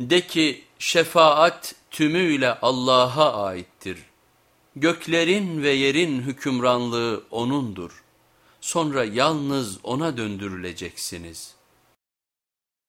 De ki şefaat tümüyle Allah'a aittir. Göklerin ve yerin hükümranlığı O'nundur. Sonra yalnız O'na döndürüleceksiniz.''